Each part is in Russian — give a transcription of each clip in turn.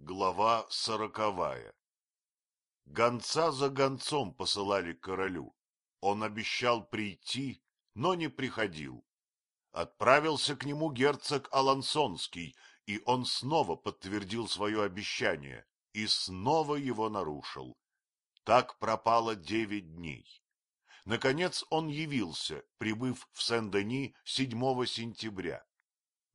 Глава сороковая Гонца за гонцом посылали королю. Он обещал прийти, но не приходил. Отправился к нему герцог Алансонский, и он снова подтвердил свое обещание и снова его нарушил. Так пропало девять дней. Наконец он явился, прибыв в Сен-Дени 7 сентября.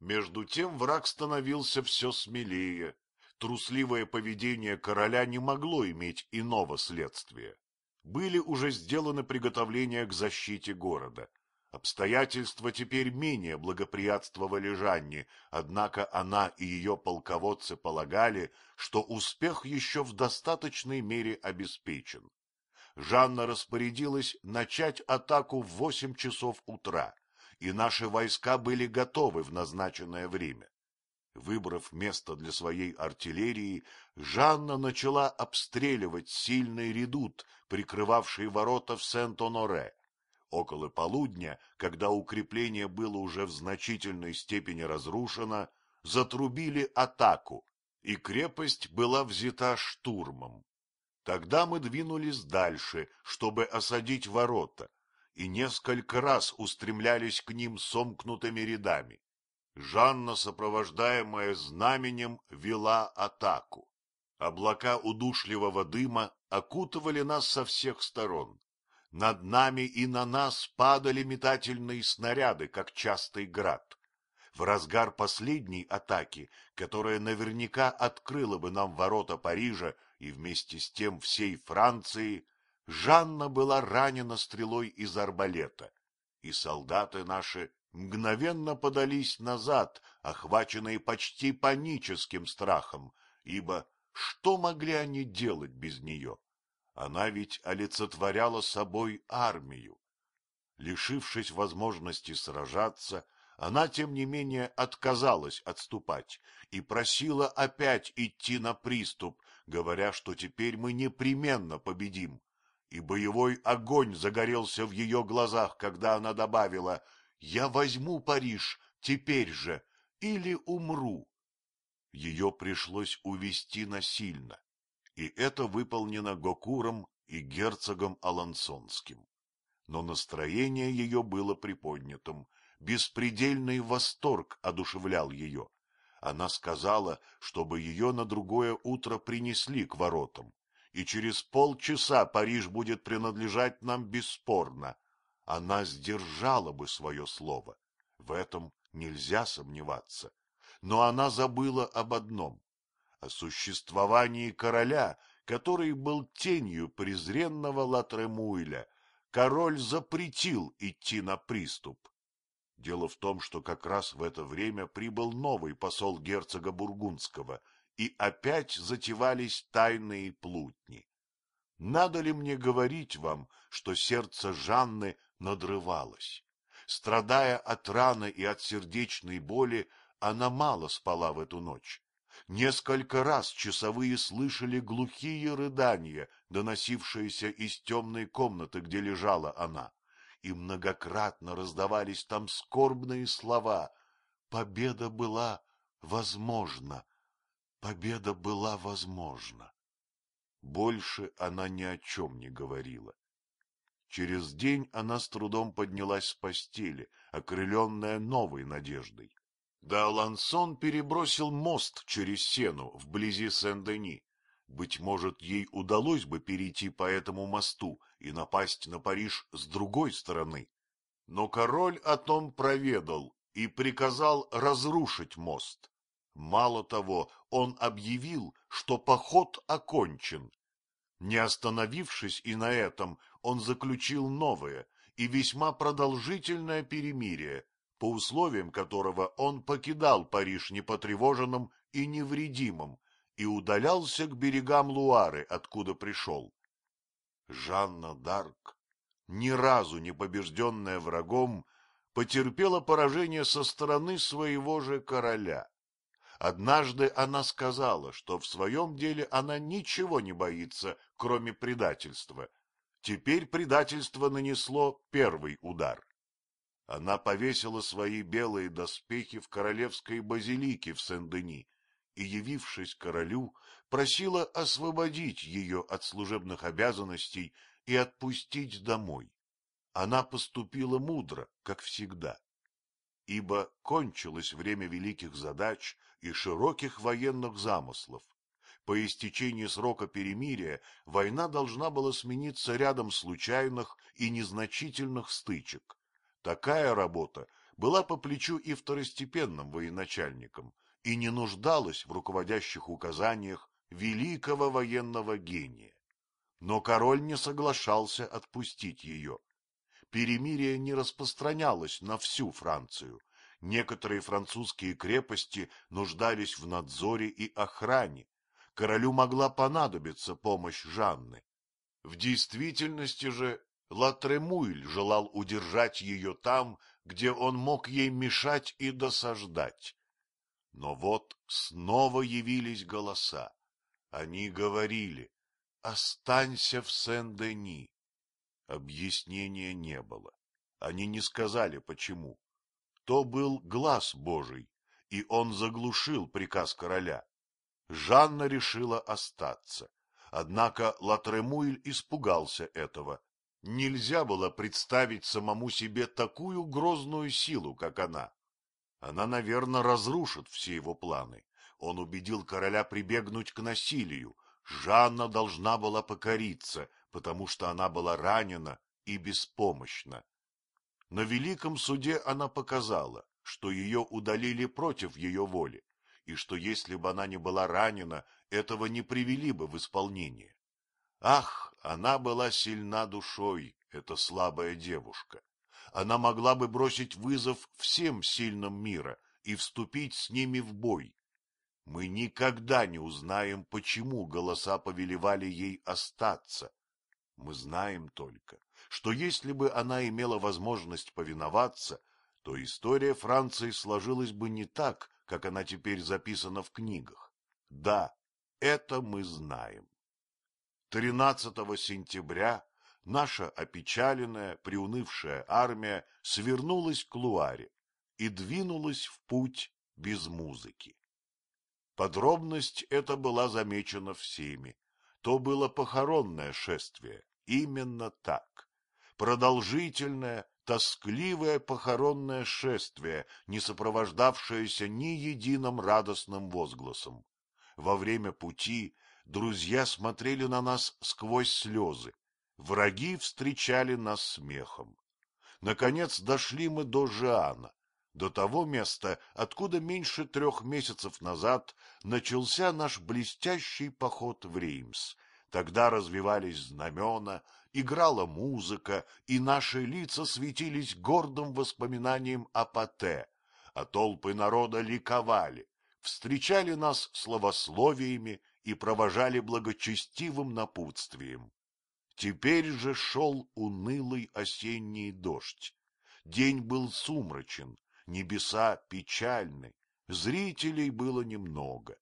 Между тем враг становился все смелее. Трусливое поведение короля не могло иметь иного следствия. Были уже сделаны приготовления к защите города. Обстоятельства теперь менее благоприятствовали Жанне, однако она и ее полководцы полагали, что успех еще в достаточной мере обеспечен. Жанна распорядилась начать атаку в восемь часов утра, и наши войска были готовы в назначенное время. Выбрав место для своей артиллерии, Жанна начала обстреливать сильный редут, прикрывавший ворота в Сент-Оноре. Около полудня, когда укрепление было уже в значительной степени разрушено, затрубили атаку, и крепость была взята штурмом. Тогда мы двинулись дальше, чтобы осадить ворота, и несколько раз устремлялись к ним сомкнутыми рядами. Жанна, сопровождаемая знаменем, вела атаку. Облака удушливого дыма окутывали нас со всех сторон. Над нами и на нас падали метательные снаряды, как частый град. В разгар последней атаки, которая наверняка открыла бы нам ворота Парижа и вместе с тем всей Франции, Жанна была ранена стрелой из арбалета, и солдаты наши мгновенно подались назад, охваченные почти паническим страхом, ибо что могли они делать без нее? Она ведь олицетворяла собой армию. Лишившись возможности сражаться, она, тем не менее, отказалась отступать и просила опять идти на приступ, говоря, что теперь мы непременно победим. И боевой огонь загорелся в ее глазах, когда она добавила «Я возьму Париж теперь же или умру». Ее пришлось увести насильно и это выполнено Гокуром и герцогом Алансонским. Но настроение ее было приподнятым, беспредельный восторг одушевлял ее. Она сказала, чтобы ее на другое утро принесли к воротам, и через полчаса Париж будет принадлежать нам бесспорно. Она сдержала бы свое слово, в этом нельзя сомневаться. Но она забыла об одном о существовании короля, который был тенью презренного Латремуиля. Король запретил идти на приступ. Дело в том, что как раз в это время прибыл новый посол герцога Бургундского, и опять затевались тайные плутни. Надо ли мне говорить вам, что сердце Жанны надрывалось? Страдая от раны и от сердечной боли, она мало спала в эту ночь. Несколько раз часовые слышали глухие рыдания, доносившиеся из темной комнаты, где лежала она, и многократно раздавались там скорбные слова «Победа была возможна! Победа была возможна!» Больше она ни о чем не говорила. Через день она с трудом поднялась с постели, окрыленная новой надеждой. Да Алансон перебросил мост через Сену вблизи Сен-Дени. Быть может, ей удалось бы перейти по этому мосту и напасть на Париж с другой стороны. Но король о том проведал и приказал разрушить мост. Мало того, он объявил, что поход окончен. Не остановившись и на этом, он заключил новое и весьма продолжительное перемирие, по условиям которого он покидал Париж непотревоженным и невредимым и удалялся к берегам Луары, откуда пришел. Жанна Дарк, ни разу не побежденная врагом, потерпела поражение со стороны своего же короля. Однажды она сказала, что в своем деле она ничего не боится, кроме предательства. Теперь предательство нанесло первый удар. Она повесила свои белые доспехи в королевской базилике в Сен-Дени и, явившись королю, просила освободить ее от служебных обязанностей и отпустить домой. Она поступила мудро, как всегда, ибо кончилось время великих задач и широких военных замыслов. По истечении срока перемирия война должна была смениться рядом случайных и незначительных стычек. Такая работа была по плечу и второстепенным военачальникам и не нуждалась в руководящих указаниях великого военного гения. Но король не соглашался отпустить ее. Перемирие не распространялось на всю Францию. Некоторые французские крепости нуждались в надзоре и охране. Королю могла понадобиться помощь Жанны. В действительности же Латремуиль желал удержать ее там, где он мог ей мешать и досаждать. Но вот снова явились голоса. Они говорили, останься в Сен-Дени. Объяснения не было. Они не сказали, почему. То был глаз Божий, и он заглушил приказ короля. Жанна решила остаться. Однако Латремуиль испугался этого. Нельзя было представить самому себе такую грозную силу, как она. Она, наверное, разрушит все его планы. Он убедил короля прибегнуть к насилию. Жанна должна была покориться, потому что она была ранена и беспомощна. На великом суде она показала, что ее удалили против ее воли, и что если бы она не была ранена, этого не привели бы в исполнение. Ах, она была сильна душой, эта слабая девушка. Она могла бы бросить вызов всем сильным мира и вступить с ними в бой. Мы никогда не узнаем, почему голоса повелевали ей остаться. Мы знаем только, что если бы она имела возможность повиноваться, то история Франции сложилась бы не так, как она теперь записана в книгах. Да, это мы знаем. 13 сентября наша опечаленная, приунывшая армия свернулась к Луаре и двинулась в путь без музыки. Подробность эта была замечена всеми. То было похоронное шествие, именно так. Продолжительное, тоскливое похоронное шествие, не сопровождавшееся ни единым радостным возгласом. Во время пути друзья смотрели на нас сквозь слезы, Враги встречали нас смехом. Наконец дошли мы до Жиана, до того места, откуда меньше трех месяцев назад начался наш блестящий поход в Реймс. Тогда развивались знамена, играла музыка, и наши лица светились гордым воспоминанием о Пате, а толпы народа ликовали, встречали нас словословиями и провожали благочестивым напутствием. Теперь же шел унылый осенний дождь. День был сумрачен, небеса печальны, зрителей было немного,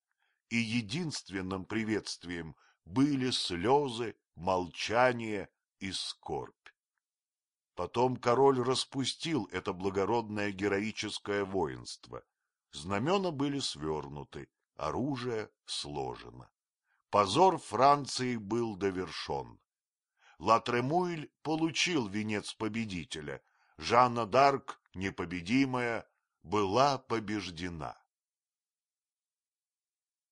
и единственным приветствием были слезы, молчание и скорбь. Потом король распустил это благородное героическое воинство. Знамена были свернуты, оружие сложено. Позор Франции был довершен. Латремуиль получил венец победителя. Жанна Дарк, непобедимая, была побеждена.